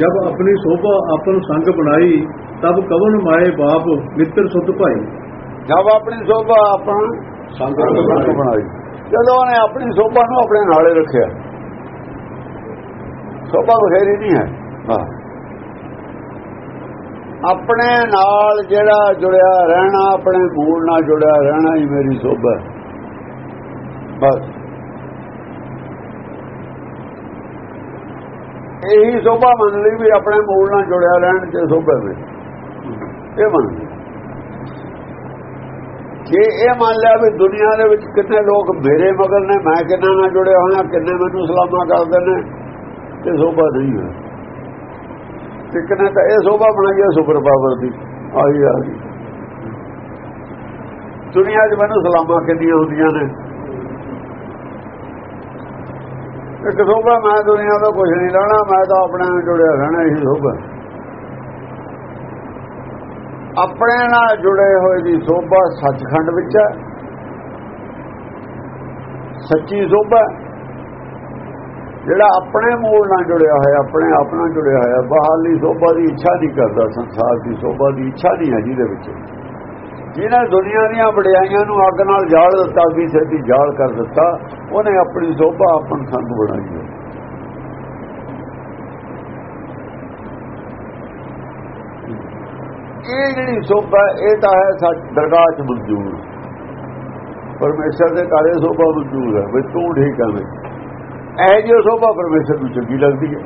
ਜਬ ਆਪਣੀ ਸੋਭਾ ਆਪਨ ਸੰਗ ਬਣਾਈ ਤਬ ਕਵਨ ਮਾਏ ਬਾਪ ਮਿੱਤਰ ਸੁਤ ਭਾਈ। ਜਦ ਆਪਣੀ ਸੋਭਾ ਆਪਾਂ ਸੰਗਤ ਨੂੰ ਬਣਾਈ। ਜਦੋਂ ਉਹਨੇ ਆਪਣੀ ਸੋਭਾ ਨੂੰ ਆਪਣੇ ਨਾਲੇ ਰੱਖਿਆ ਸੋਭਾ ਬਖੇਰੀ ਨਹੀਂ ਹੈ। ਹਾਂ। ਆਪਣੇ ਨਾਲ ਜਿਹੜਾ ਜੁੜਿਆ ਰਹਿਣਾ ਆਪਣੇ ਮੂਲ ਨਾਲ ਜੁੜਿਆ ਰਹਿਣਾ ਹੀ ਮੇਰੀ ਸੋਭਾ। ਬਸ। ਇਹੀ ਸੋਭਾ ਮੰਨ ਲਈ ਵੀ ਆਪਣੇ ਮੂਲ ਨਾਲ ਜੁੜਿਆ ਰਹਿਣ ਤੇ ਸੋਭਾ ਵੇ ਇਹ ਮੰਨ ਲਈ। ਜੇ ਇਹ ਮੰਨ ਲਿਆ ਵੀ ਦੁਨੀਆ ਦੇ ਵਿੱਚ ਕਿੰਨੇ ਲੋਕ ਮੇਰੇ ਮਗਰ ਨੇ, ਮੈਂ ਕਿੰਨਾ ਨਾਲ ਜੁੜਿਆ ਹੋਇਆ, ਕਿੰਨੇ ਮੈਨੂੰ ਸਲਾਮਾਂ ਕਰਦੇ ਨੇ ਤੇ ਸੋਭਾ ਨਹੀਂ ਹੈ। ਤੇ ਕਿੰਨੇ ਤਾਂ ਇਹ ਸੋਭਾ ਬਣਾਈ ਹੈ ਸੁਪਰ ਪਾਵਰ ਦੀ ਆਈ ਆ ਗਈ। ਦੁਨੀਆ 'ਚ ਮੈਨੂੰ ਸਲਾਮਾਂ ਕਿੰਨੀਆਂ ਹੁੰਦੀਆਂ ਨੇ ਇੱਕ ਸੋਭਾ, ਮੈਂ ਦੁਨੀਆ ਦਾ ਕੁਝ ਨਹੀਂ ਰਹਿਣਾ, ਮੈਂ ਤਾਂ ਆਪਣੇ ਨਾਲ ਜੁੜਿਆ ਰਹਿਣਾ ਇਹੀ ਸੋਭਾ। ਆਪਣੇ ਨਾਲ ਜੁੜੇ ਹੋਏ ਦੀ ਸੋਭਾ ਸੱਚਖੰਡ ਵਿੱਚ ਹੈ। ਸੱਚੀ ਸੋਭਾ ਜਿਹੜਾ ਆਪਣੇ ਮੂਲ ਨਾਲ ਜੁੜਿਆ ਹੋਇਆ, ਆਪਣੇ ਆਪ ਨਾਲ ਜੁੜਿਆ ਹੋਇਆ ਬਾਹਰਲੀ ਸੋਭਾ ਦੀ ਇੱਛਾ ਨਹੀਂ ਕਰਦਾ, ਸੰਸਾਰ ਦੀ ਸੋਭਾ ਦੀ ਇੱਛਾ ਨਹੀਂ ਹੈ ਜਿਹਦੇ ਵਿੱਚ। ਜਿਹਨੇ ਦੁਨੀਆ ਦੀਆਂ ਵਡਿਆਈਆਂ ਨੂੰ ਅੱਗ ਨਾਲ ਜਾਲ ਦਿੱਤਾ ਵੀ ਸਿੱਧੀ ਜਾਲ ਕਰ ਦਿੱਤਾ, ਉਹਨੇ ਆਪਣੀ ਸੋਭਾ ਆਪਣ ਸੰਗ ਬਣਾਈ ਹੈ। ਇਹ ਜਿਹੜੀ ਸੋਭਾ ਇਹ ਤਾਂ ਹੈ ਸੱਚ, ਦਰਗਾਹ 'ਚ ਮਨਜ਼ੂਰ। ਪਰਮੇਸ਼ਰ ਦੇ ਕਾਰੇ ਸੋਭਾ ਮਨਜ਼ੂਰ ਹੈ, ਵੀ ਤੂੰ ਠੀਕ ਹੈ ਵੇ ਇਹ ਜੋ ਸੋਭਾ ਪਰਮੇਸ਼ਰ ਨੂੰ ਚੰਗੀ ਲੱਗਦੀ ਹੈ।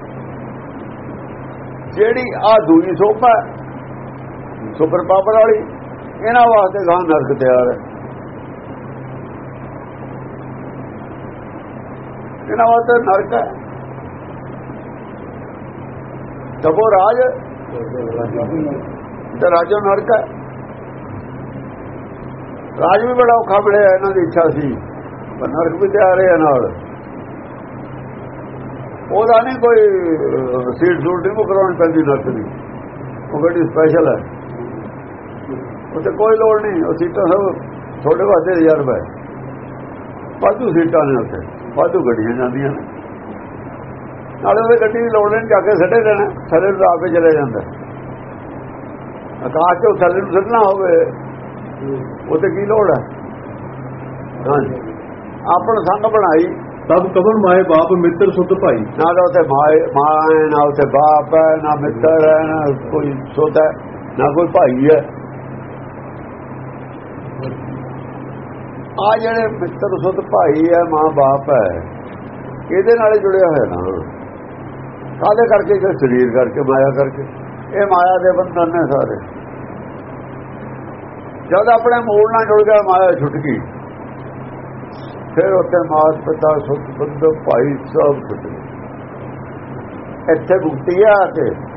ਜਿਹੜੀ ਆ ਦੂਈ ਸੋਭਾ ਸੁਪਰ ਪਾਵਰ ਵਾਲੀ ਇਹਨਾਂ ਵਾਸਤੇ ਗਾਂ ਨਰਕ ਤਿਆਰ ਹੈ। ਇਹਨਾਂ ਵਾਸਤੇ ਨਰਕ ਹੈ। ਤਬੋ ਰਾਜ, ਤੇ ਰਾਜੋ ਨਰਕ ਹੈ। ਰਾਜ ਵੀ ਬੜਾ ਔਖਾ ਮਿਲਿਆ ਇਹਨਾਂ ਦੀ ਇੱਛਾ ਸੀ, ਪਰ ਨਰਕ ਵੀ ਤਿਆਰ ਹੈ ਨਾਲ। ਉਹਦਾ ਨਹੀਂ ਕੋਈ ਸੀਟ ਸੂਟ ਨਹੀਂ ਕਰਾਉਣ ਪੈਂਦੀ ਨਰਕ ਦੀ। ਉਹ ਬੜੀ ਸਪੈਸ਼ਲ ਹੈ? ਉੱਥੇ ਕੋਈ ਲੋੜ ਨਹੀਂ ਉਹ ਸੀਟਾਂ ਸਭ ਤੁਹਾਡੇ ਵਾਸਤੇ ਰਿਜ਼ਰਵ ਹੈ ਵਾਧੂ ਸੀਟਾਂ ਨੇ ਉੱਥੇ ਵਾਧੂ ਗੱਡੀਆਂ ਜਾਂਦੀਆਂ ਨੇ। ਨਾਲੇ ਉਹਦੇ ਗੱਡੀ ਦੀ ਲੋੜ ਨਹੀਂ ਜਾ ਕੇ ਸੱਡੇ ਦੇਣਾ ਥੱਲੇ ਨੂੰ ਆਪੇ ਚਲੇ ਜਾਂਦਾ। ਆਕਾਸ਼ ਤੋਂ ਥੱਲੇ ਨੂੰ ਸੱਟਣਾ ਹੋਵੇ ਉੱਥੇ ਕੀ ਲੋੜ ਹੈ? ਹਾਂਜੀ। ਆਪਣ ਸੰਗ ਬਣਾਈ। ਤਬ ਕਵਨ ਮਾਏ ਬਾਪ ਮਿੱਤਰ ਸੁਤ ਭਾਈ। ਨਾ ਤਾਂ ਉੱਥੇ ਮਾਏ ਮਾਂ ਹੈ ਨਾ ਉੱਥੇ ਬਾਪ ਹੈ ਨਾ ਮਿੱਤਰ ਹੈ ਨਾ ਕੋਈ ਸੋਤਾ ਨਾ ਕੋਈ ਭਾਈ ਹੈ। ਆ ਜਿਹੜੇ ਮਿੱਤਰ ਸੁਤ ਭਾਈ ਹੈ, ਮਾਂ ਬਾਪ ਹੈ, ਇਹਦੇ ਨਾਲ ਜੁੜਿਆ ਹੋਇਆ ਨਾ। ਕਾਹਦੇ ਕਰਕੇ ਕਿ ਸਰੀਰ ਕਰਕੇ, ਮਾਇਆ ਕਰਕੇ? ਇਹ ਮਾਇਆ ਦੇ ਬੰਧਨ ਨੇ ਸਾਰੇ। ਜਦ ਆਪਣੇ ਮੂਲ ਨਾਲ ਜੁੜ ਗਿਆ, ਮਾਇਆ ਛੁੱਟ ਗਈ। ਫਿਰ ਉੱਥੇ ਮਾਤ ਪਿਤਾ ਸੁਤ ਬੰਦ ਭਾਈ ਸਭ ਛੁੱਟ ਗਏ। ਇੱਥੇ ਮੁਕਤੀ ਆ ਕੇ।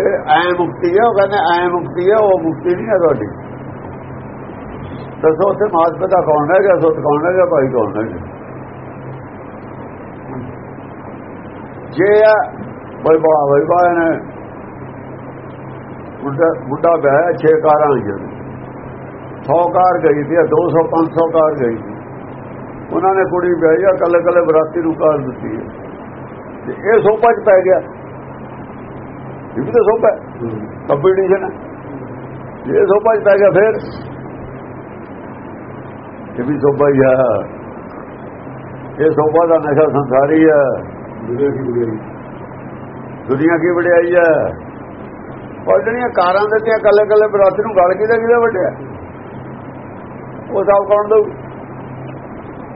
ਇਹ ਐ ਮੁਕਤੀ ਹੈ ਉਹ ਕਹਿੰਦੇ ਐ ਮੁਕਤੀ ਹੈ ਉਹ ਮੁਕਤੀ ਨਹੀਂ ਹੈ ਤੁਹਾਡੀ। ਦੱਸੋ ਉੱਥੇ ਮਾਤ ਪਿਤਾ ਕੌਣ ਹੈ ਜਾਂ ਸੁਤ ਕੌਣ ਹੈ ਜਾਂ ਭਾਈ ਕੌਣ ਹੈ ਜੇ ਬਈ ਬਾ ਬਈ ਬਾ ਨੇ ਬੁੱਢਾ ਬੁੱਢਾ ਬਹਿ ਛੇ ਕਾਰਾਂ ਆਈਆਂ 100 ਕਾਰ ਗਈ ਸੀ 200 500 ਕਾਰ ਗਈ ਸੀ। ਉਹਨਾਂ ਨੇ ਕੁੜੀ ਵਿਆਹੀ ਆ ਕੱਲੇ ਕੱਲੇ ਬਰਾਤੀ ਨੂੰ ਕਾਰ ਦਿੱਤੀ ਹੈ ਤੇ ਇਹ ਸੋਪਾ ਚ ਪੈ ਗਿਆ। ਇਹ ਵੀ ਤਾਂ ਸੋਪਾ ਕੰਪੀਟੀਸ਼ਨ ਹੈ। ਇਹ ਸੋਪਾ ਚ ਪੈ ਗਿਆ ਫਿਰ ਇਹ ਵੀ ਸੋਭਾ ਹੀ ਹੈ ਇਹ ਸੋਪਾ ਦਾ ਨਸ਼ਾ ਸੰਸਾਰੀ ਹੈ ਦੁਨੀਆ ਕੀ ਵਡਿਆਈ ਹੈ ਉਹ ਜਿਹੜੀਆਂ ਕਾਰਾਂ ਦਿੱਤੀਆਂ ਕੱਲੇ ਕੱਲੇ ਬਰਾਤੀ ਨੂੰ ਗਲ ਕਿਹਦਾ ਕਿਹਦਾ ਵੱਡਿਆ ਉਹ ਸਭ ਕੌਣ ਦਊ?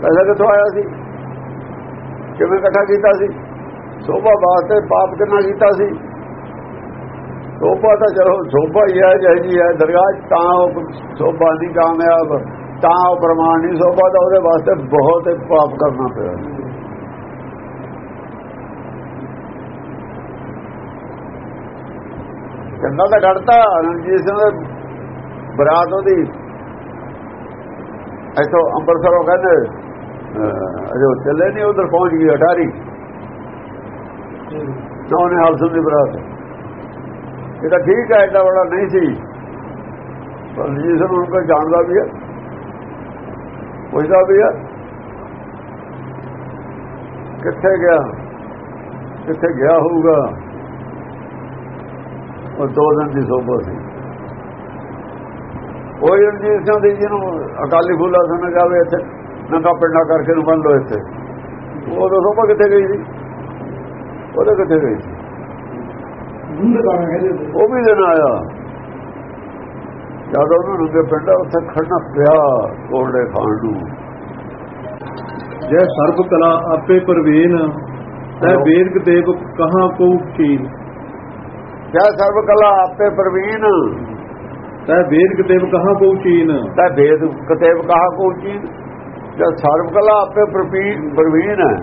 ਪੈਸਾ ਕਿੱਥੋਂ ਆਇਆ ਸੀ? ਕਿਵੇਂ ਇਕੱਠਾ ਕੀਤਾ ਸੀ? ਸੋਭਾ ਵਾਸਤੇ ਪਾਪ ਕਿੰਨਾ ਕੀਤਾ ਸੀ? ਸੋਭਾ ਤਾਂ ਚਲੋ, ਸੋਭਾ ਹੀ ਹੈ ਜਿਹੀ ਹੈ ਦਰਗਾਹ ਤਾਂ ਉਹ ਸੋਭਾ ਨਹੀਂ ਕਾਮਯਾਬ ਤਾਂ ਉਹ ਪ੍ਰਮਾਣ ਨਹੀਂ ਸੋਭਾ ਦਾ ਉਹਦੇ ਵਾਸਤੇ ਬਹੁਤ ਪਾਪ ਕਰਨਾ ਪਿਆ। ਚੰਗਾ ਤਾਂ ਘੜਤਾ ਰਣਜੀਤ ਸਿੰਘ ਬਰਾਤ ਉਹਦੀ। ਐਸੋ ਅੰਮ੍ਰਿਤਸਰੋਂ ਕਹਿੰਦੇ ਅਜੋ ਚੱਲੇ ਨਹੀਂ ਉਧਰ ਪਹੁੰਚ ਗਈ ਅਟਾਰੀ। ਨਾ ਉਹਨੇ ਹਲਸਨ ਦੀ ਬਰਾਤ। ਇਹ ਤਾਂ ਠੀਕ ਹੈ ਐਡਾ ਬੜਾ ਨਹੀਂ ਸੀ। ਪਰ ਰਣਜੀਤ ਸਿੰਘ ਨੂੰ ਕੋਈ ਜਾਣਦਾ ਵੀ ਹੈ। ਪੁੱਛਦਾ ਵੀ ਹੈ ਕਿੱਥੇ ਗਿਆ? ਕਿੱਥੇ ਗਿਆ ਹੋਊਗਾ? ਉਹ ਦੋ ਦਿਨ ਦੀ ਸੋਭਾ ਸੀ। ਉਹ ਰਣਜੀਤ ਸਿੰਘ ਦੀ ਜਿਹਨੂੰ ਅਕਾਲੀ ਫੂਲਾ ਸੁਣ ਜਾਵੇ ਇੱਥੇ ਨੰਗਾ ਪਿੰਡਾ ਕਰਕੇ ਨੂੰ ਬੰਨ ਲੋ ਇੱਥੇ। ਉਹ ਤਾਂ ਸੋਭਾ ਕਿੱਥੇ ਗਈ ਸੀ? ਉਹਦੇ ਕਿੱਥੇ ਗਈ ਸੀ। ਉਹ ਵੀ ਦਿਨ ਆਇਆ। ਜਦੋਂ ਉਹਨੂੰ ਨੰਗੇ ਪਿੰਡਾ ਉੱਥੇ ਖੜਨਾ ਪਿਆ ਕੋਲਡੇ ਖਾਣ ਨੂੰ। ਜੈ ਸਰਬ ਕਲਾ ਆਪੇ ਪ੍ਰਵੀਨ ਤੈ ਵੇਦ ਦੇਵ ਕਹਾਂ ਕੋ ਚੀਨ ਕਿਆ ਸਰਬ ਕਲਾ ਆਪੇ ਪ੍ਰਵੀਨ। ਤੈ ਵੇਦ ਦੇਵ ਕਹਾਂ ਕੋ ਚੀਨ ਤਾਂ ਵੇਦ ਕਤੇਬ ਕਹਾ ਕੋ ਚੀਜ਼ ਜਦ ਸਰਬ ਕਲਾ ਆਪੇ ਪ੍ਰਵੀਨ। ਹੈ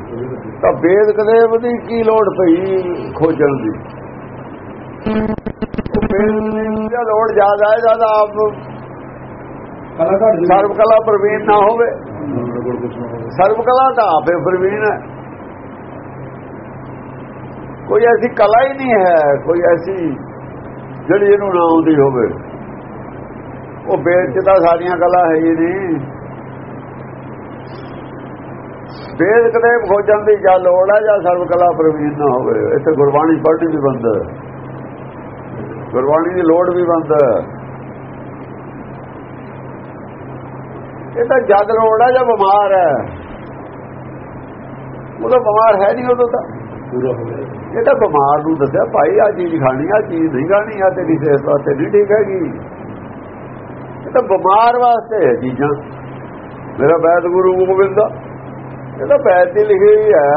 ਤਾਂ ਵੇਦ ਕਤੇਬ ਦੀ ਕੀ ਲੋੜ ਪਈ ਖੋਜਣ ਦੀ? ਲੋੜ ਜ਼ਿਆਦਾ ਹੈ ਜਦ ਆਪ ਸਰਬ ਕਲਾ ਪ੍ਰਵੀਨ ਨਾ ਹੋਵੇ। ਸਰਬ ਕਲਾ ਤਾਂ ਆਪੇ ਪ੍ਰਵੀਨ ਹੈ। ਕੋਈ ਐਸੀ ਕਲਾ ਹੀ ਨਹੀਂ ਹੈ ਕੋਈ ਐਸੀ ਜਿਹੜੀ ਇਹਨੂੰ ਨਾ ਆਉਂਦੀ ਹੋਵੇ। ਉਹ ਵੇਦ ਤਾਂ ਸਾਰੀਆਂ ਕਲਾ ਹੈ ਹੀ ਨਹੀਂ। ਵੇਦ ਕਦੇ ਖੋਜਣ ਦੀ ਜਾਂ ਲੋੜ ਹੈ ਜਾਂ ਸਰਬ ਕਲਾ ਪ੍ਰਵੀਨ ਨਾ ਹੋਵੇ। ਇੱਥੇ ਗੁਰਬਾਣੀ ਪੜ੍ਹਨੀ ਵੀ ਬੰਦ ਹੈ। ਗੁਰਬਾਣੀ ਦੀ ਲੋੜ ਵੀ ਬੰਦ ਇਹ ਤਾਂ ਜਦ ਲੋੜ ਹੈ ਜਾਂ ਬਿਮਾਰ ਹੈ। ਉਹ ਤਾਂ ਬਿਮਾਰ ਹੈ ਨਹੀਂ ਉਦੋਂ ਤਾਂ। ਪੂਰਾ ਹੋ ਗਿਆ। ਇਹ ਤਾਂ ਬਿਮਾਰ ਨੂੰ ਦੱਸਿਆ ਭਾਈ ਆ ਚੀਜ਼ ਖਾਣੀ ਆ ਚੀਜ਼ ਨਹੀਂ ਖਾਣੀ ਆ ਤੇਰੀ ਸਿਹਤ ਵਾਸਤੇ ਨਹੀਂ ਠੀਕ ਹੈਗੀ। ਇਹ ਤਾਂ ਬਿਮਾਰ ਵਾਸਤੇ ਹੈ ਚੀਜ਼ਾਂ। ਮੇਰਾ ਬੈਦ ਗੁਰੂ ਗੋਬਿੰਦ ਦਾ ਇਹ ਤਾਂ ਬੈਦ ਦੀ ਲਿਖੀ ਹੋਈ ਹੈ।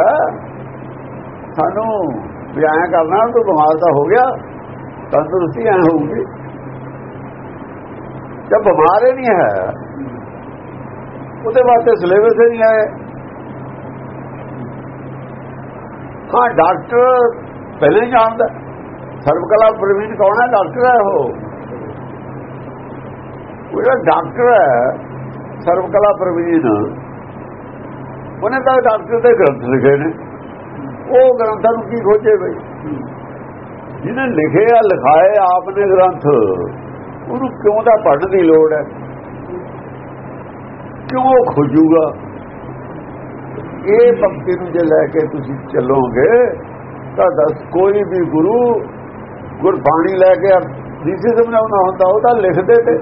ਸਾਨੂੰ ਵੀ ਐਂ ਕਰਨਾ ਤੂੰ ਬਿਮਾਰ ਤਾਂ ਹੋ ਗਿਆ। ਤੰਦਰੁਸਤੀ ਐ ਹੋਊਗੀ। ਜਦ ਬਿਮਾਰ ਹੀ ਨਹੀਂ ਹੈ। ਉਹਦੇ ਵਾਸਤੇ ਸਿਲੇਬਸ ਹੀ ਨਹੀਂ ਹੈ ਹਾਂ ਡਾਕਟਰ ਪਹਿਲੇ ਜਾਣਦਾ। ਸਰਵਕਲਾ ਪ੍ਰਵੀਨ ਕੌਣ ਹੈ? ਡਾਕਟਰ ਹੈ ਉਹ। ਉਹ ਜਿਹੜਾ ਡਾਕਟਰ ਹੈ, ਸਰਵਕਲਾ ਪ੍ਰਵੀਨ, ਉਹਨੇ ਤਾਂ ਡਾਕਟਰ ਦੇ ਗ੍ਰੰਥ ਲਿਖੇ ਨੇ। ਉਹ ਗ੍ਰੰਥਾਂ ਨੂੰ ਕੀ ਖੋਜੇ ਬਈ? ਜਿਹਨੇ ਲਿਖੇ ਆ ਲਿਖਾਏ ਆਪ ਨੇ ਗ੍ਰੰਥ, ਉਹਨੂੰ ਕਿਉਂ ਦਾ ਪੜ੍ਹਨ ਦੀ ਲੋੜ ਹੈ? ਕਿਉਂ ਖੋਜੂਗਾ? ਇਹ ਪੰਕਤੀ ਨੂੰ ਜੇ ਲੈ ਕੇ ਤੁਸੀਂ ਚੱਲੋਗੇ, ਤਾਂ ਦੱਸ, ਕੋਈ ਵੀ ਗੁਰੂ ਗੁਰਬਾਣੀ ਲੈ ਕੇ ਜਿਸੇ ਸਮਝਾਉਣਾ ਹੁੰਦਾ, ਉਹ ਤਾਂ ਲਿਖਦੇ ਤੇ।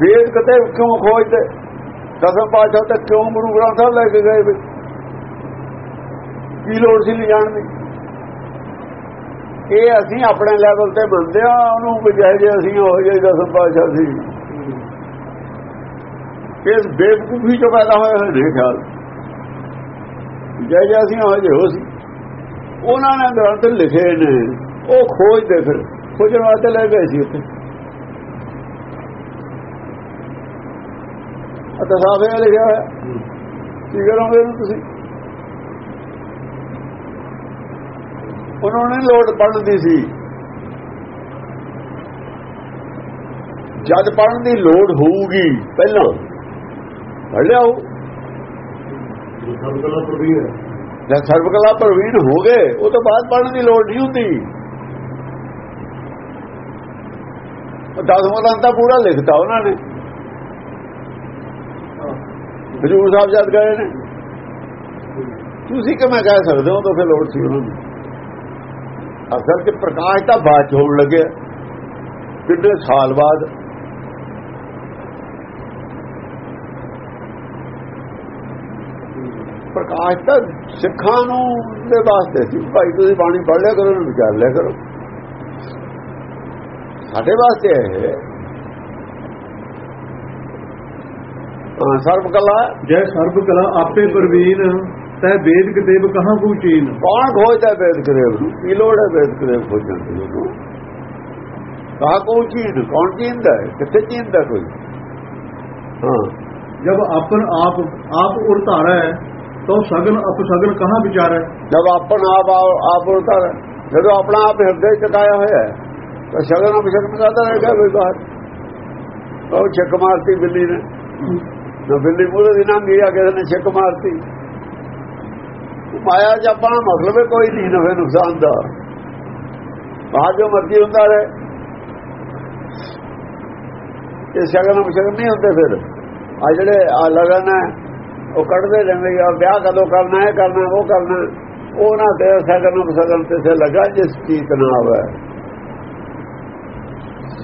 ਵੇਦ ਕਦੇ ਕਿਉਂ ਖੋਜਦੇ? ਦਸਮ ਪਾਤਸ਼ਾਹ ਤਾਂ ਕਿਉਂ ਗੁਰੂ ਗ੍ਰੰਥ ਸਾਹਿਬ ਲੈ ਕੇ ਗਏ ਵੀ? ਕੀ ਲੋੜ ਸੀ ਲਿਜਾਣ ਦੀ? ਇਹ ਅਸੀਂ ਆਪਣੇ ਲੈਵਲ ਤੇ ਮੰਨਦੇ ਆ ਉਹਨੂੰ ਬਜਾਏ ਜੇ ਅਸੀਂ ਹੋ ਜਿਹੇ ਦਸਮ ਪਾਸ਼ਾ ਸੀ। ਇਸ ਬੇਵਕੂਫੀ ਚੋਂ ਪੈਦਾ ਹੋਏ ਹੋਏ ਨੇ ਖਿਆਲ। ਜੈ ਜੈ ਅਸੀਂ ਹੋ ਜਿਹੇ ਹੋ ਸੀ। ਉਹਨਾਂ ਨੇ ਗ੍ਰੰਥ ਲਿਖੇ ਨੇ, ਉਹ ਖੋਜਦੇ ਫਿਰ, ਖੋਜਣ ਵਾਸਤੇ ਲੈ ਗਏ ਸੀ ਉੱਥੇ। ਅਤੇ ਸਾਫੇ ਲਿਖਿਆ ਹੋਇਆ। ਕੀ ਕਰੋਗੇ ਇਹਨੂੰ ਤੁਸੀਂ? ਉਹਨਾਂ ਨੇ ਲੋੜ ਪੜਨ ਦੀ ਸੀ। ਜਦ ਪੜਨ ਦੀ ਲੋੜ ਹੋਊਗੀ, ਪਹਿਲਾਂ ਪੜ ਲਿਆਓ। ਸਰਬਕਲਾ ਪ੍ਰਵੀਨ ਜਦ ਸਰਵਕਲਾ ਪ੍ਰਵੀਨ ਹੋ ਗਏ, ਉਹ ਤੋਂ ਬਾਅਦ ਪੜਨ ਦੀ ਲੋੜ ਨਹੀਂ ਹੁੰਦੀ। ਦਸਵਾਂ ਤਾਂ ਤਾਂ ਪੂਰਾ ਲਿਖਤਾ ਉਹਨਾਂ ਨੇ। ਹਜੂਰ ਸਾਹਿਬ ਜਦ ਗਏ ਨੇ। ਤੁਸੀਂ ਕਿਵੇਂ ਕਹਿ ਸਕਦੇ ਹੋ ਤਾਂ ਫਿਰ ਲੋੜ ਸੀ ਉਹਨਾਂ ਨੂੰ? ਅਸਲ ਕਿ ਪ੍ਰਕਾਸ਼ ਤਾਂ ਬਾਅਦ ਚ ਹੋਣ ਲੱਗਿਆ। ਕਿੰਨੇ ਸਾਲ ਬਾਅਦ। ਪ੍ਰਕਾਸ਼ ਤਾਂ ਸਿੱਖਾਂ ਨੂੰ ਦੇ ਵਾਸਤੇ ਸੀ। ਭਾਈ ਤੁਸੀਂ ਬਾਣੀ ਪੜ੍ਹ ਲਿਆ ਕਰੋ, ਉਹਨੂੰ ਵਿਚਾਰ ਲਿਆ ਕਰੋ। ਸਾਡੇ ਵਾਸਤੇ ਹੈ। ਸਰਬ ਕਲਾ ਜੈ ਸਰਬ ਕਲਾ ਆਪੇ ਪ੍ਰਵੀਨ। ਤੈ ਵੇਦ ਕਤੇਬ ਕਹਾਂ ਕੋ ਚੀਨ? ਕੌਣ ਖੋਜਦਾ ਵੇਦ ਕਰੇਵ ਨੂੰ ਕੀ ਲੋੜ ਹੈ ਵੇਦ ਕਰੇਵ ਖੋਜਣ ਦੀ? ਉਹਨੂੰ ਕਹਾ ਕੋ ਚੀਨ? ਕੌਣ ਚੀਨਦਾ ਹੈ? ਕਿੱਥੇ ਚੀਨਦਾ ਕੋਈ? ਹਾਂ। ਜਬ ਆਪਨ ਆਪ ਆਪ ਉਰਤਾਰਾ ਹੈ ਤੋ ਸਗਨ ਅਪਸਗਨ ਕਹਾਂ ਵਿਚਾਰੈ? ਜਦ ਆਪਣ ਆਪ ਆਪ ਉਲਟਾ ਜਦੋਂ ਆਪਣਾ ਆਪ ਹਿਰਦੇ ਚਕਾਇਆ ਹੋਇਆ ਹੈ ਤਾਂ ਸ਼ਗਨ ਅਪਸ਼ਗਨ ਕਰਦਾ ਰਹੇਗਾ ਕੋਈ ਬਾਤ ਉਹ ਛੱਕ ਮਾਰਤੀ ਬਿੱਲੀ ਨੇ। ਜੋ ਬਿੱਲੀ ਮੂਹਰੇ ਦੀ ਲੰਘੀ ਆ ਕਿਸੇ ਨੇ ਛੱਕ ਮਾਰਤੀ। ਮਾਇਆ ਚ ਮਤਲਬ ਕੋਈ ਨਹੀਂ ਨਫੇ ਨੁਕਸਾਨ ਦਾ। ਬਾਹਰ ਜੋ ਮਰਜ਼ੀ ਹੁੰਦਾ ਰਹੇ। ਇਹ ਸ਼ਗਨ ਅਪਸ਼ਗਨ ਨਹੀਂ ਹੁੰਦੇ ਫਿਰ। ਆ ਜਿਹੜੇ ਆ ਲਗਨ ਹੈ, ਉਹ ਕੱਢਦੇ ਰਹਿੰਦੇ ਆ। ਵਿਆਹ ਕਦੋਂ ਕਰਨਾ ਹੈ, ਕਰਨਾ ਉਹ ਕਰਨਾ ਉਹ ਨਾ ਤੇ ਸਗਨ ਸਗਨ ਤੇ ਸੇ ਲਗਾ ਜਿਸ ਚੀਤ ਨਾ ਆਵੇ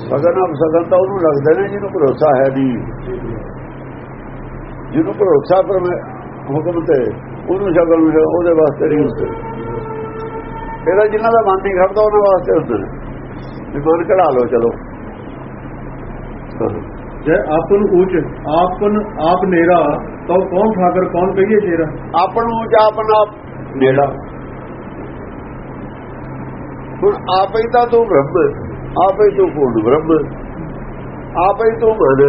ਸਗਨ ਸਗਨ ਤਾਂ ਉਹਨੂੰ ਲੱਗਦੇ ਨੇ, ਜਿਹਨੂੰ ਭਰੋਸਾ ਹੈ ਦੀ ਜਿਹਨੂੰ ਭਰੋਸਾ ਪਰ ਹੁਕਮ ਤੇ ਉਹਨੂੰ ਸ਼ਗਨ ਮਿਲੇ ਉਹਦੇ ਵਾਸਤੇ ਨਹੀਂ ਹੁੰਦੇ ਇਹਦਾ ਜਿਨ੍ਹਾਂ ਦਾ ਮਨ ਨਹੀਂ ਖੜਦਾ ਉਹਨਾਂ ਵਾਸਤੇ ਹੁੰਦੇ ਨੇ। ਮਨ ਕਢਾ ਲਓ ਚਲੋ। ਜੈ ਆਪਨ ਉੱਚ ਆਪਨ ਆਪ ਨੇਰਾ ਤਉ ਕੌਣ ਠਾਕਰ ਕੌਣ ਕਹੀਏ ਤੇਰਾ ਆਪਣ ਨੂੰ ਜਾਂ ਆਪਣਾ ਨੇੜਾ। ਹੁਣ ਆਪੇ ਤਾਂ ਤੂੰ ਬ੍ਰਹਮ ਆਪੇ ਤੂੰ ਪੂਰਨ ਬ੍ਰਹਮ ਆਪੇ ਤੂੰ ਮਨ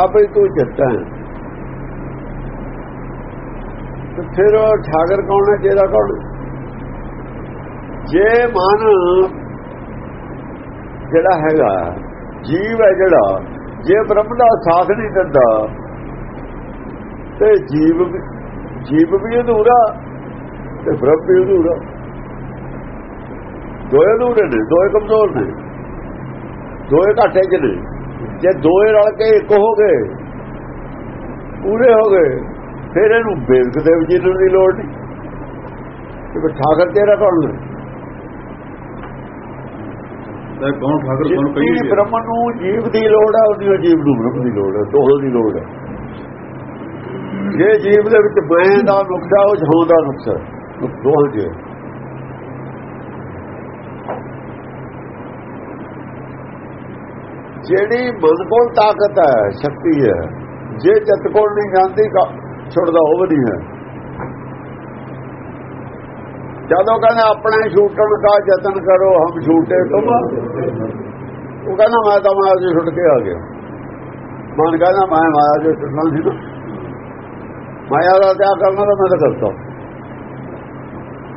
ਆਪੇ ਤੂੰ ਚਿੱਤ ਹੈ ਤੇ ਫਿਰ ਠਾਗਰ ਕੌਣ ਹੈ ਜਿਹੜਾ ਕੌਣ ਜੇ ਮਨ ਜਿਹੜਾ ਹੈਗਾ, ਜੀਵ ਹੈ ਜਿਹੜਾ, ਜੇ ਬ੍ਰਹਮ ਦਾ ਸਾਥ ਨਹੀਂ ਦਿੰਦਾ, ਤੇ ਜੀਵ ਜੀਵ ਵੀ ਅਧੂਰਾ ਤੇ ਬ੍ਰਹਮ ਵੀ ਅਧੂਰਾ ਦੋਏ ਅਧੂਰੇ ਨੇ, ਦੋਏ ਕਮਜ਼ੋਰ ਨੇ, ਦੋਏ ਘਾਟੇ ਚ ਨੇ। ਜੇ ਦੋਏ ਰਲ ਕੇ ਇੱਕ ਹੋ ਗਏ, ਪੂਰੇ ਹੋ ਗਏ ਫਿਰ ਇਹਨੂੰ ਬੇਲਕ ਦੇਵ ਜੀ ਨੂੰ ਦੀ ਲੋੜ ਨਹੀਂ। ਕਿ ਠਾਕਰ ਤੇਰਾ ਕੌਣ ਹੈ ਤੈ ਕੌਣ ਠਾਕਰ ਕੌਣ ਕਹੀਏ ਤੇਰਾ? ਬ੍ਰਹਮ ਨੂੰ ਜੀਵ ਦੀ ਲੋੜ ਹੈ ਉਹਦੀ ਜੀਵ ਨੂੰ ਬ੍ਰਹਮ ਦੀ ਲੋੜ ਹੈ ਦੋਹਾਂ ਦੀ ਲੋੜ ਹੈ ਜੇ ਜੀਵ ਦੇ ਵਿੱਚ ਮੈਂ ਦਾ ਨੁਕਸਾ ਉਹ ਜਹਾਂ ਦਾ ਨੁਕਸਾ ਦੋਹਾਂ ਦੇ ਜਿਹੜੀ ਮਨ ਕੋਲ ਤਾਕਤ ਹੈ ਸ਼ਕਤੀ ਹੈ ਜੇ ਚਿੱਤ ਕੋਲ ਨਹੀਂ ਜਾਂਦੀ ਛੁੱਟਦਾ ਉਹ ਵੀ ਨਹੀਂ ਹੈ। ਜਦੋਂ ਕਹਿੰਦਾ ਆਪਣੇ ਛੂਟਣ ਦਾ ਯਤਨ ਕਰੋ, ਹਮ ਛੂਟੇ ਤੁਮ। ਉਹ ਕਹਿੰਦਾ ਮੈਂ ਤਾਂ ਮਾਇਆ ਜੋ ਛੁੱਟ ਕੇ ਆ ਗਿਆ। ਮਨ ਕਹਿੰਦਾ ਮੈਂ ਮਾਇਆ ਜੋ ਛੁੱਟਣਾ ਸੀ ਨਾ। ਮਾਇਆ ਦਾ ਤਿਆਗ ਕਰਨਾ ਤਾਂ ਮੈਂ ਤਾਂ ਕਰਤਾ।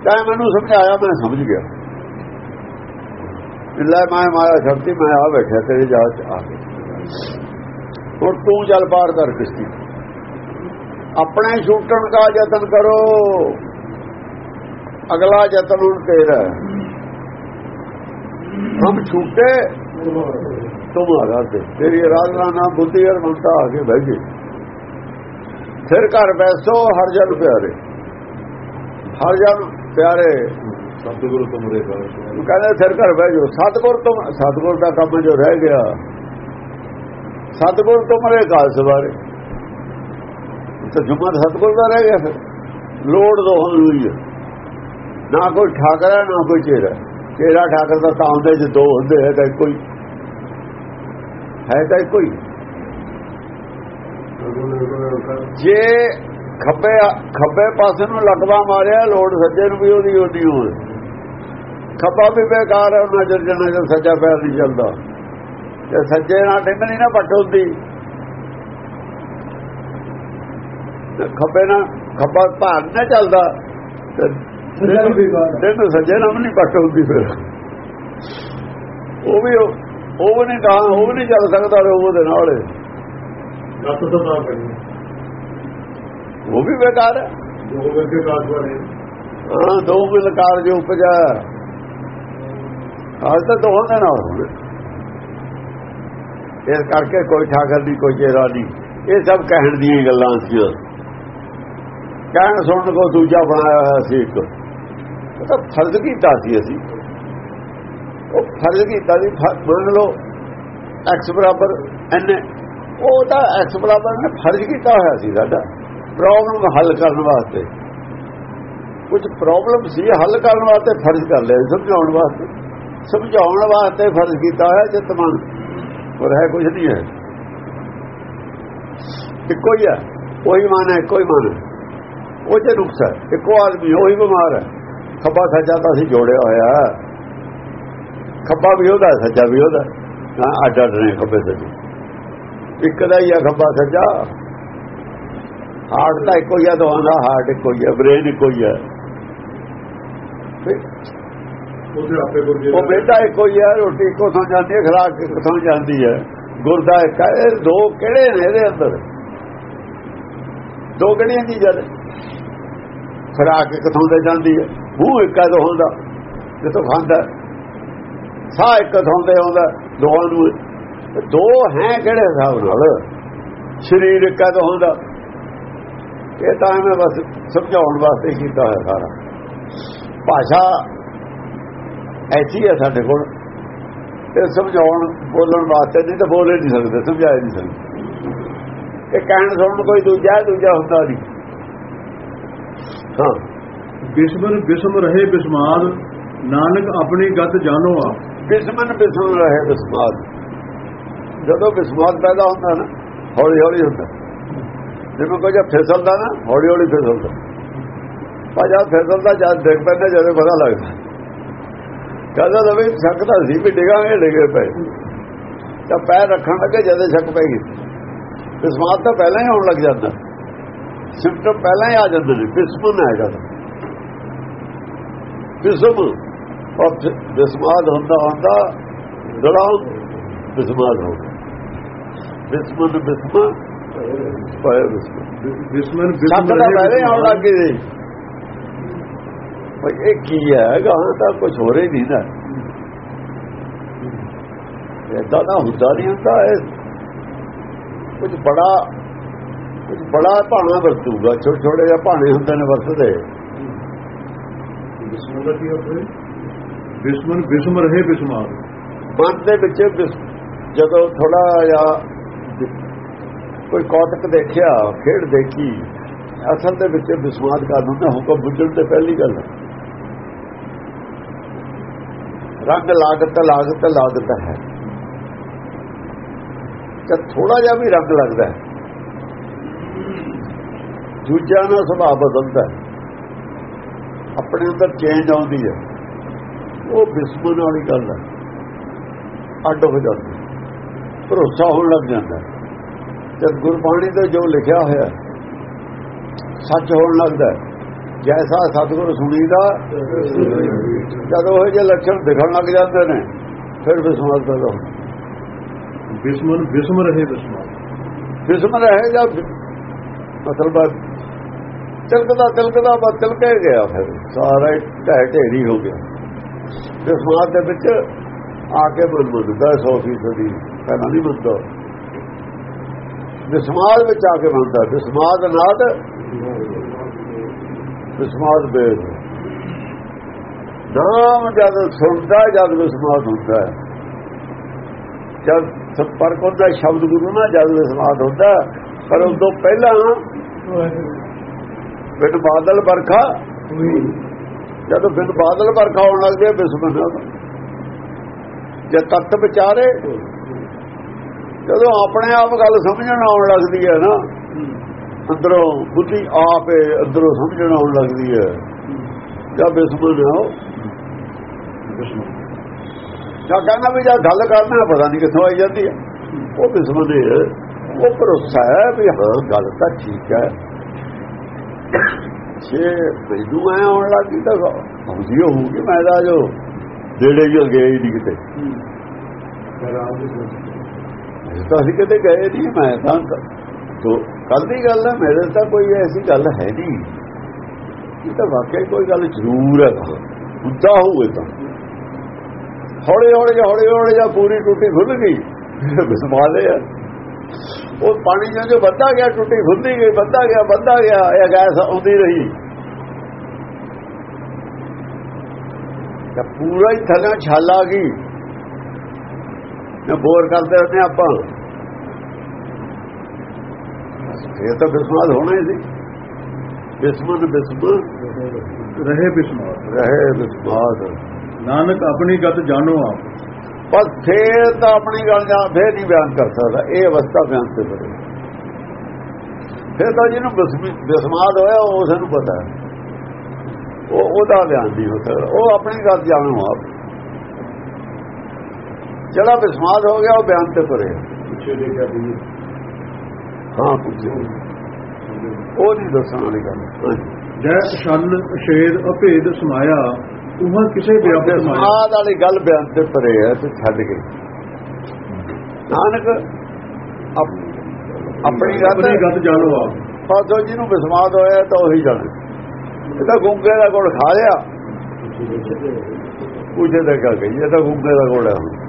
ਚਾਹੇ ਮੈਨੂੰ ਸਮਝਾਇਆ, ਮੈਂ ਸਮਝ ਗਿਆ। ਲੈ ਮੈਂ ਮਾਇਆ ਸ਼ਕਤੀ ਮੈਂ ਆ ਬੈਠਾ ਤੇਰੇ ਜਾਲ ਚ ਆ ਕੇ ਹੁਣ ਤੂੰ ਚੱਲ ਪਾਰ ਕਰ ਕਿਸ਼ਤੀ। ਆਪਣੇ ਛੂਟਣ ਦਾ ਯਤਨ ਕਰੋ। ਅਗਲਾ ਯਤਨ ਹੁਣ ਤੇਰਾ। ਹਮ ਛੂਟੇ ਤੁਮਾਰਾ ਤੇ ਤੇਰੀ ਆਰਾਧਨਾ ਨਾਮ ਬੁੱਧੀ ਔਰ ਮਮਤਾ ਆ ਕੇ ਬਹਿ ਗਈ। ਫਿਰ ਘਰ ਬੈਸੋ ਹਰ ਜਨ ਪਿਆਰੇ। ਹਰ ਜਨ ਪਿਆਰੇ। ਸਤਿਗੁਰੂ ਤੁਮਰੇ ਕਾ ਉਹ ਕਹਿੰਦੇ ਫਿਰ ਘਰ ਬਹਿ ਜਾਓ। ਸਤਗੁਰ ਤੋਂ ਸਤਗੁਰ ਦਾ ਕੰਮ ਜੋ ਰਹਿ ਗਿਆ ਸਤਗੁਰ ਤੁਮਰੇ ਕਾਲ ਸਵਾਰੇ। ਤਾਂ ਜੁਮਾ ਸਤਗੁਰ ਦਾ ਰਹਿ ਗਿਆ ਫਿਰ। ਲੋੜ ਦੋਹਾਂ ਨੂੰ ਹੀ ਹੈ। ਨਾ ਕੋਈ ਠਾਕਰਾ ਨਾ ਕੋਈ ਚੇਰਾ ਚੇਰਾ ਠਾਕਰ ਦਾ ਤਾਂ ਹੁੰਦੇ ਜੇ ਦੋ ਹੁੰਦੇ, ਹੈ ਤਾਂ ਕੋਈ ਹੈ। ਤਾਂ ਕੋਈ ਜੇ ਖੱਬੇ ਖੱਬੇ ਪਾਸੇ ਨੂੰ ਲਗਵਾ ਮਾਰਿਆ, ਲੋੜ ਸੱਜੇ ਨੂੰ ਵੀ ਉਹਦੀ ਉਹਦੀ ਹੋਵੇ। ਖੱਬਾ ਵੀ ਬੇਕਾਰ ਹੈ ਉਹਨਾਂ ਚਿਰ ਜਿੰਨਾ ਚਿਰ ਸੱਜਾ ਪੈਰ ਨਹੀਂ ਚੱਲਦਾ। ਤੇ ਸੱਜੇ ਨਾਲ ਡਿੰਗ ਨਹੀਂ ਨਾ ਪੱਟ ਹੁੰਦੀ ਤੇ ਖੱਬੇ ਨਾਲ ਖੱਬਾ ਭਾਰ ਨਾ ਚੱਲਦਾ ਤੇ ਸੱਜੇ ਨਾਲ ਨਹੀਂ ਪੱਟ ਹੁੰਦੀ ਫਿਰ। ਉਹ ਵੀ ਉਹ ਨਹੀਂ ਗਾ ਉਹ ਨਹੀਂ ਚੱਲ ਸਕਦਾ ਉਹਦੇ ਨਾਲ। ਉਹ ਵੀ ਬੇਕਾਰ ਹੈ। ਹਾਂ ਦੋ ਮਿਲਕਾਰ ਜੋ ਉਪਜਾ। ਹਾਲ ਤਾਂ ਦੋਹਾਂ ਦੇ ਨਾਲ ਹੋਵੇ ਇਸ ਕਰਕੇ ਕੋਈ ਠਾਕਰ ਦੀ ਕੋਈ ਚੇਰਾ ਨਹੀਂ। ਇਹ ਸਭ ਕਹਿਣ ਦੀਆਂ ਗੱਲਾਂ ਸੀ ਕਹਿਣ ਸੁਣਨ ਕੋ ਦੂਜਾ ਬਣਾਇਆ ਹੋਇਆ ਸੀ ਇੱਕ। ਉਹ ਤਾਂ ਫਰਜ਼ ਕੀਤਾ ਸੀ ਅਸੀਂ। ਉਹ ਫਰਜ਼ ਕੀਤਾ ਸੀ ਮੰਨ ਲਓ, x ਬਰਾਬਰ n ਉਹ ਤਾਂ x ਬਰਾਬਰ ਨੇ ਫਰਜ਼ ਕੀਤਾ ਹੋਇਆ ਸੀ ਸਾਡਾ ਪ੍ਰੋਬਲਮ ਹੱਲ ਕਰਨ ਵਾਸਤੇ। ਕੁਝ ਪ੍ਰੋਬਲਮ ਸੀ, ਹੱਲ ਕਰਨ ਵਾਸਤੇ ਫਰਜ਼ ਕਰ ਲਿਆ ਸਮਝਾਉਣ ਵਾਸਤੇ। ਸਮਝਾਉਣ ਵਾਸਤੇ ਫਰਜ਼ ਕੀਤਾ ਹੋਇਆ ਚਿਤਮਨ ਪਰ ਹੈ ਕੁਝ ਨਹੀਂ ਹੈ। ਇੱਕੋ ਹੀ ਹੈ। ਕੋਈ ਮਨ ਹੈ ਕੋਈ ਮਨ ਹੈ। ਉਹ ਚ ਨੁਕਸ ਹੈ ਇੱਕੋ ਆਦਮੀ ਉਹੀ ਬਿਮਾਰ ਹੈ। ਖੱਬਾ ਸੱਜਾ ਤਾਂ ਅਸੀਂ ਜੋੜਿਆ ਹੋਇਆ ਹੈ। ਖੱਬਾ ਵੀ ਉਹਦਾ ਸੱਜਾ ਵੀ ਉਹਦਾ ਹਾਂ। ਅੱਡ ਅੱਡ ਨੇ ਖੱਬੇ ਸੱਜੇ। ਇੱਕ ਦਾ ਹੀ ਆ ਖੱਬਾ ਸੱਜਾ। ਹਾਰਟ ਤਾਂ ਇੱਕੋ ਹੀ ਆ ਦੋਹਾਂ ਦਾ ਹਾਰਟ ਇੱਕੋ ਹੀ ਆ ਬ੍ਰੇਨ ਇੱਕੋ ਹੀ ਆ ਗੁਰਜੀ ਉਹ ਬੇਟਾ ਇੱਕੋ ਹੀ ਆ ਰੋਟੀ ਇੱਕੋ ਥਾਂ ਜਾਂਦੀ ਹੈ ਖਰਾਕ ਇੱਕੋ ਥਾਂ ਜਾਂਦੀ ਹੈ। ਗੁਰਦਾ ਇੱਕ ਹੈ ਦੋ ਕਿਹੜੇ ਨੇ ਇਹਦੇ ਅੰਦਰ? ਦੋ ਕਿਹੜੀਆਂ ਚੀਜ਼ਾਂ ਨੇ? ਖਰਾਕ ਇੱਕ ਥਾਂ ਤੇ ਜਾਂਦੀ ਹੈ। ਮੂੰਹ ਇੱਕ ਹੈ ਹੁੰਦਾ ਜਿੱਥੋਂ ਖਾਂਦਾ ਸਾਹ ਇੱਕ ਥਾਂ ਤੇ ਆਉਂਦਾ ਦੋਹਾਂ ਨੂੰ। ਦੋ ਹੈ ਕਿਹੜੇ ਹਿਸਾਬ ਨਾਲ? ਸਰੀਰ ਇੱਕ ਹੈ ਹੁੰਦਾ ਇਹ ਤਾਂ ਮੈਂ ਬਸ ਸਮਝਾਉਣ ਵਾਸਤੇ ਕੀਤਾ ਹੋਇਆ ਸਾਰਾ। ਭਾਸ਼ਾ ਐਸੀ ਹੈ ਸਾਡੇ ਕੋਲ। ਇਹ ਸਮਝਾਉਣ, ਬੋਲਣ ਵਾਸਤੇ ਨਹੀਂ ਤਾਂ ਬੋਲੇ ਨਹੀਂ ਸਕਦੇ, ਸਮਝਾਏ ਨਹੀਂ ਸਕਦੇ। ਇਹ ਕਹਿਣ ਸੁਣਨ ਕੋਈ ਦੂਜਾ ਦੂਜਾ ਹੁੰਦਾ ਨਹੀਂ। ਹਾਂ। ਬਿਸਮਨ ਬਿਸਮ ਰਹੇ ਬਿਸਮਾਦ ਨਾਨਕ ਆਪਣੀ ਗਤ ਜਾਣੋ ਆ ਬਿਸਮਨ ਬਿਸਮ ਰਹੇ ਬਿਸਮਾਦ। ਜਦੋਂ ਬਿਸਮਾਦ ਪੈਦਾ ਹੁੰਦਾ ਨਾ ਹੌਲੀ ਹੌਲੀ ਹੁੰਦਾ। ਜਿਵੇਂ ਕੋਈ ਜਦ ਫਿਸਲਦਾ ਨਾ ਹੌਲੀ ਹੌਲੀ ਫਿਸਲਦਾ। ਜਦ ਫਿਸਲਦਾ ਜਦ ਦੇਖ ਪੈਂਦਾ ਜਦੋਂ ਪਤਾ ਲੱਗਦਾ। ਕਹਿੰਦਾ ਤਾਂ ਵੀ ਸ਼ੱਕ ਤਾਂ ਸੀ ਵੀ ਡਿਗਾਂਗੇ ਡਿਗੇ ਪਏ। ਤਾਂ ਪੈਰ ਰੱਖਣ ਲੱਗੇ ਜਦੋਂ ਸ਼ੱਕ ਪੈ ਗਈ। ਬਿਸਮਾਦ ਤਾਂ ਪਹਿਲਾਂ ਹੀ ਆਉਣ ਲੱਗ ਜਾਂਦਾ। ਸਿੰਪਟਮ ਪਹਿਲਾਂ ਹੀ ਆ ਜਾਂਦੇ ਨੇ ਬਿਸਮਨ ਹੈ ਜਦ। ਬਿਸਮ ਔਰ ਬਿਸਮਾਦ ਹੁੰਦਾ ਹੁੰਦਾ ਦੜਾ ਬਿਸਮਾਦ ਹੋ ਬਿਸਮਨ ਬਿਸਮ ਪਾਇਆ ਬਿਸਮ ਬਿਸਮਨ ਬਿਸਮ ਤਾਂ ਪਹਿਲਾਂ ਆਉਣ ਲੱਗ ਸੀ। ਭਈ ਇਹ ਕੀ ਹੈ ਗਾਂ ਤਾਂ ਕੁਝ ਹੋ ਰਹੀ ਨਹੀਂ ਨਾ। ਇਦਾਂ ਦਾ ਹੁੰਦਾ ਨਹੀਂ ਹੁੰਦਾ ਇਹ। ਕੁਝ ਬੜਾ ਬੜਾ ਭਾਣਾ ਵਰਤੂਗਾ ਛੋਟੇ ਛੋਟੇ ਜਿਹੇ ਭਾਣੇ ਹੁੰਦੇ ਨੇ ਵਰਤਦੇ। ਬਿਸਮਨ ਦਾ ਕੀ ਅਰਥ ਹੈ? ਬਿਸਮਨ ਬਿਸਮ ਰਹੇ ਬਿਸਮਾਦ ਮਨ ਦੇ ਵਿੱਚ ਜਦੋਂ ਥੋੜਾ ਜਿਹਾ ਕੋਈ ਕੌਤਕ ਦੇਖਿਆ ਖੇਡ ਦੇਖੀ ਅਸਲ ਦੇ ਵਿੱਚ ਵਿਸਵਾਦ ਕਰ ਦਿੰਦਾ ਹੁਕਮ ਬੁੱਝਣ ਤੇ ਪਹਿਲੀ ਗੱਲ। ਰੰਗ ਲਾਗਤ ਲਾਗਤ ਲਾਗਤ ਹੈ। ਕਿ ਥੋੜਾ ਜਿਹਾ ਵੀ ਰੰਗ ਲੱਗਦਾ ਹੈ। ਦੂਜਿਆਂ ਦਾ ਸੁਭਾਅ ਬਦਲਦਾ ਆਪਣੇ ਅੰਦਰ ਚੇਂਜ ਆਉਂਦੀ ਹੈ ਉਹ ਬਿਸਮਨ ਵਾਲੀ ਗੱਲ ਹੈ ਅੱਡ ਹੋ ਜਾਂਦਾ। ਭਰੋਸਾ ਹੋਣ ਲੱਗ ਜਾਂਦਾ। ਜਦ ਗੁਰਬਾਣੀ ਤੇ ਜੋ ਲਿਖਿਆ ਹੋਇਆ ਸੱਚ ਹੋਣ ਲੱਗਦਾ। ਜੈਸਾ ਸਤਿਗੁਰ ਸੁਣੀਦਾ ਜਦ ਉਹ ਜਿਹੇ ਲੱਛਣ ਦਿਖਣ ਲੱਗ ਜਾਂਦੇ ਨੇ ਫਿਰ ਵਿਸ਼ਵਾਸ ਪੈਦਾ ਹੁੰਦਾ ਬਿਸਮਨ ਬਿਸਮ ਰਹੇ ਬਿਸਮਾਦ ਬਿਸਮ ਰਹੇ ਜਾਂ ਮਤਲਬ ਤਿਲਕਦਾ ਤਿਲਕਦਾ, ਬਸ ਤਿਲਕੇ ਗਿਆ ਫਿਰ। ਸਾਰਾ ਢਹਿ ਢੇਰੀ ਹੋ ਗਿਆ। ਵਿਸ਼ਵਾਸ ਦੇ ਵਿੱਚ ਆ ਕੇ ਬੋਲ 100 ਫੀਸਦੀ ਪਹਿਲਾਂ ਨਹੀਂ ਬੰਦਾ ਵਿਸਮਾਦ ਵਿੱਚ ਆ ਕੇ ਬੰਦਾ ਵਿਸਮਾਦ ਨਾਦ ਵਿਸਮਾਦ ਬੇਦ। ਨਾਮ ਜਦ ਸੁਣਦਾ, ਜਦ ਵਿਸਮਾਦ ਹੁੰਦਾ। ਜਦ ਸੰਪਰਕ ਹੁੰਦਾ ਸ਼ਬਦ ਗੁਰੂ ਨਾਲ ਜਦ ਵਿਸਮਾਦ ਹੁੰਦਾ, ਪਰ ਉਸ ਤੋਂ ਪਹਿਲਾਂ ਬਿਨ ਬਾਦਲ ਵਰਖਾ ਜਦੋਂ ਬਿਨ ਬਾਦਲ ਵਰਖਾ ਹੋਣ ਲੱਗਦੇ ਬਿਸਮਨ ਜੇ ਤਤ ਵਿਚਾਰੇ ਜਦੋਂ ਆਪਣੇ ਆਪ ਗੱਲ ਸਮਝਣ ਆਉਣ ਲੱਗਦੀ ਹੈ ਨਾ ਅੰਦਰੋਂ ਬੁੱਧੀ ਆਪੇ ਅੰਦਰੋਂ ਸਮਝਣ ਆਉਣ ਲੱਗਦੀ ਹੈ। ਜਦ ਬਿਸਮਨ ਹੋ ਜਾਂ ਕਹਿੰਦਾ ਵੀ ਜਦ ਗੱਲ ਕਰਨਾ ਪਤਾ ਨਹੀਂ ਕਿੱਥੋਂ ਆਈ ਜਾਂਦੀ ਹੈ। ਉਹ ਬਿਸਮਨ ਹੈ। ਉਹ ਭਰੋਸਾ ਹੈ ਵੀ ਹਾਂ ਗੱਲ ਤਾਂ ਠੀਕ ਹੈ। ਜੇ ਮੈਨੂੰ ਐ ਆਉਣ ਲੱਗੀ ਤਾਂ ਹੁੰਦੀ ਹੋਊਗੀ, ਮੈਂ ਤਾਂ ਜੋ ਜਿਹੜੇ ਜੋ ਗਏ ਹੀ ਨਹੀਂ ਕਿਤੇ। ਤਾਂ ਅਸੀਂ ਕਿਤੇ ਗਏ ਨਹੀਂ, ਮੈਂ ਤਾਂ ਤੋ ਕੱਲ ਦੀ ਗੱਲ ਹੈ ਮੇਰੇ ਤਾਂ ਕੋਈ ਐਸੀ ਗੱਲ ਹੈ ਨਹੀਂ। ਇਹ ਤਾਂ ਵਾਕਿਆ ਕੋਈ ਗੱਲ ਜ਼ਰੂਰ ਹੈ ਹੁੰਦਾ ਹੋਵੇ ਤਾਂ। ਹੌਲੀ ਹੌਲੀ ਹੌਲੀ ਹੌਲੀ ਜਾਂ ਪੂਰੀ ਟੁੱਟੀ ਖੁੱਲ ਗਈ। ਬਿਸਮਾਲੇ ਆ। ਉਹ ਪਾਣੀ ਜਿਉਂ ਜੋ ਵੱਧਾ ਗਿਆ ਟੁੱਟੀ ਖੁੱਲਦੀ ਗਈ ਵੱਧਾ ਗਿਆ ਵੱਧਾ ਗਿਆ ਇਹ ਗੈਸ ਆਉਂਦੀ ਰਹੀ। ਤਾਂ ਪੂਰਾ ਹੀ ਥੱਲੇ ਛਾਲ ਆ ਗਈ। ਨਾ ਬੋਰ ਕਰਦੇ ਹੁੰਦੇ ਆਪਾਂ। ਇਹ ਤਾਂ ਬਿਸਮਾਦ ਹੋਣਾ ਹੀ ਸੀ। ਬਿਸਮਨ ਬਿਸਮਨ ਰਹੇ ਬਿਸਮਾਦ ਰਹੇ ਬਿਸਮਾਦ ਨਾਨਕ ਆਪਣੀ ਗਤ ਜਾਣੋ ਆਪ। ਪਰ ਫੇਰ ਤਾਂ ਆਪਣੀ ਗੱਲ ਜਾਂ ਫੇਰ ਨਹੀਂ ਬਿਆਨ ਕਰ ਸਕਦਾ। ਇਹ ਅਵਸਥਾ ਬਿਆਨ ਤੇ ਬੜੇ ਫੇਰ ਤਾਂ ਜਿਹਨੂੰ ਬਿਸਮ- ਬਿਸਮਾਦ ਹੋਇਆ ਉਸ ਨੂੰ ਪਤਾ ਹੈ। ਉਹ ਉਹਦਾ ਬਿਆਨ ਨਹੀਂ ਹੋ ਸਕਦਾ। ਉਹ ਆਪਣੀ ਗੱਲ ਜਾਣੋ ਆਪ। ਜਿਹੜਾ ਬਿਸਮਾਦ ਹੋ ਗਿਆ ਉਹ ਬਿਆਨ ਤੇ ਪਰੇ ਹਾਂ ਪੁੱਛੋ। ਉਹ ਨਹੀਂ ਦੱਸਣ ਵਾਲੀ ਗੱਲ। ਜੈ ਛਲ ਛੇਦ ਅਭੇਦ ਸਮਾਇਆ। ਉਹਾਂ ਕਿਸੇ ਵਿਆਪਕ ਮਾਇਆ ਬਿਸਮਾਦ ਵਾਲੀ ਗੱਲ ਬਿਆਨ ਤੇ ਪਰੇ ਹੈ ਤੇ ਛੱਡ ਕੇ। ਨਾਨਕ ਆਪ- ਆਪਣੀ ਗੱਲ ਗਤ ਜਾਣੋ ਆਪ। ਪਾਸੋਂ ਜਿਹਨੂੰ ਬਿਸਮਾਦ ਹੋਇਆ ਤਾਂ ਉਹੀ ਜਾਣੇ ਇਹ ਤਾਂ ਗੁੰਗੇ ਦਾ ਗੁੜ ਖਾ ਲਿਆ। ਪੁੱਛੇ ਤਾਂ ਕਾ ਗਈ ਇਹ ਤਾਂ ਗੁੰਗੇ ਦਾ ਗੁੜ ਹੈ ਹੁਣ।